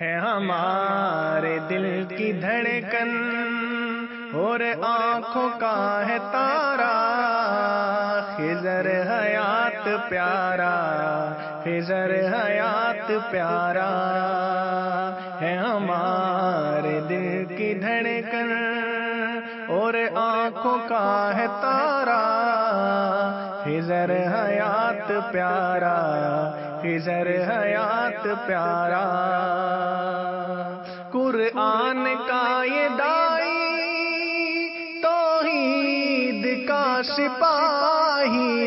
ہے ہمارے دل کی دھڑکن اور آنکھوں کا ہے تارا۔ خزر حیات پیارا خزر حیات پیارا۔ ہے ہمارے دل کی دھڑکن اور آنکھوں کا ہے تارا۔ خزر حیات پیارا خزر حیات پیارا۔ قرآن کا یہ دائی، توحید کا سپاہی۔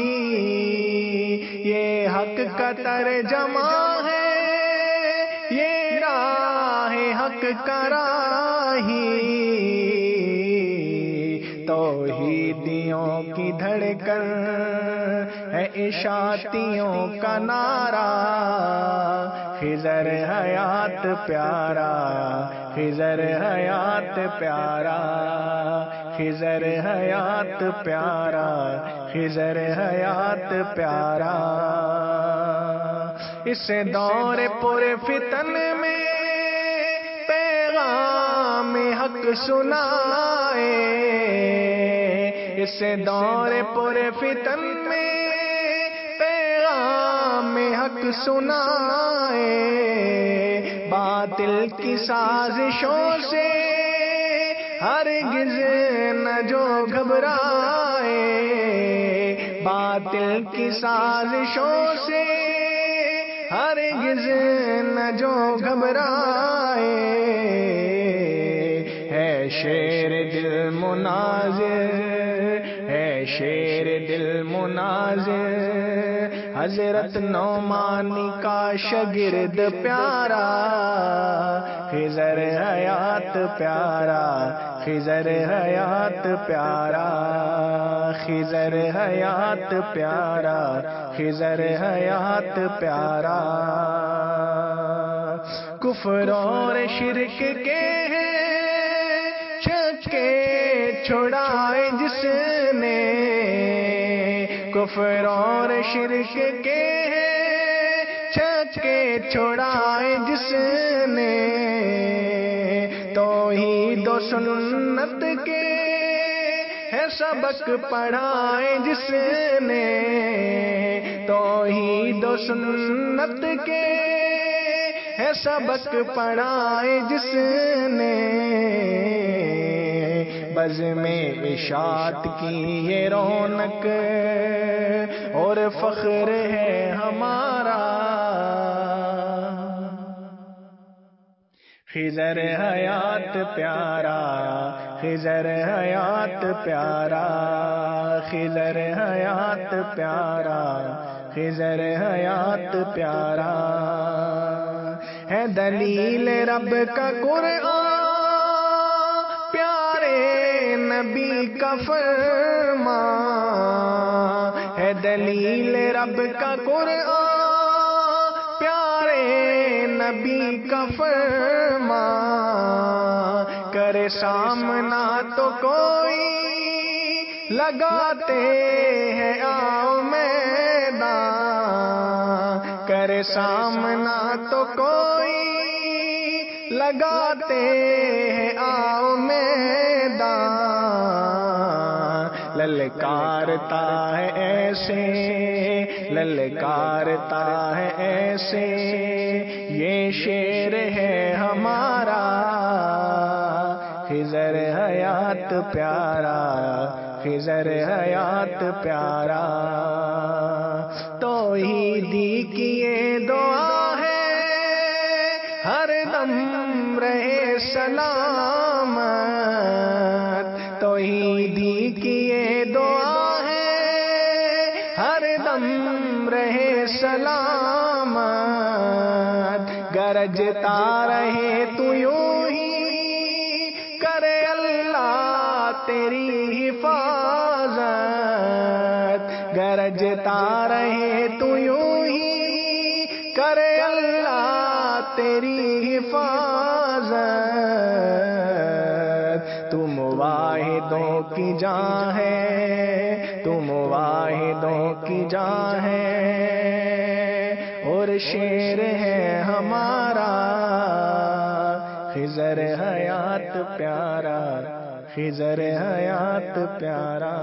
یہ حق کا ترجمہ ہے، یہ راہ حق کراہی توحیدیوں کی دھڑکن اشاتیوں کا نعرہ خزر حیات پیارا خزر حیات پیارا خزر حیات پیارا خزر حیات پیارا۔ اس دور پورے فتن میں پیغام حق سنائے، اس دور پورے فتن میں حق سنائے، باطل کی سازشوں سے ہر گز نہ جو گھبرائے، باطل کی سازشوں سے ہر گز نہ جو گھبرائے۔ ہے شیر دل مناظر، ہے شیر دل مناظر حضرت نعمانی کا شگرد پیارا خزر حیات پیارا خزر حیات پیارا خزر حیات پیارا خزر حیات پیارا۔ کفر اور شرک کے چھکے چھڑائے جس کفر اور شرک کے چھکے چھڑائے جس نے تو ہی دو سنت کے ہے سبق پڑھائے جس نے تو ہی دو سنت کے ہے سبق پڑھائے جس نے بز میں اشاعت کی یہ رونق اور فخر ہے ہمارا۔ خزر حیات پیارا خزر حیات پیارا خزر حیات پیارا خزر حیات پیارا۔ ہے دلیل رب کا قرآن، پیارے نبی کا فرما ہے دلیل رب کا قرآن، پیارے نبی کا فرما کرے سامنا تو کوئی لگاتے ہیں آؤ میدان۔ کرے سامنا تو کوئی لگاتے ہیں آؤ میدان۔ للکارتا ہے ایسے، للکارتا ہے ایسے۔ یہ شیر ہے ہمارا خزر حیات پیارا خزر حیات پیارا۔ تو ہی دی کی یہ دعا ہے، ہر دم رہے سلام۔ رہے سلام گرجتا رہے تو یوں ہی کرے اللہ تیری حفاظت۔ گرجتا رہے تو یوں ہی کرے اللہ تیری حفاظت۔ تم واحدوں کی جان ہے، تم واحدوں کی جان ہے۔ شیر ہے ہمارا خزر حیات پیارا خزر حیات پیارا۔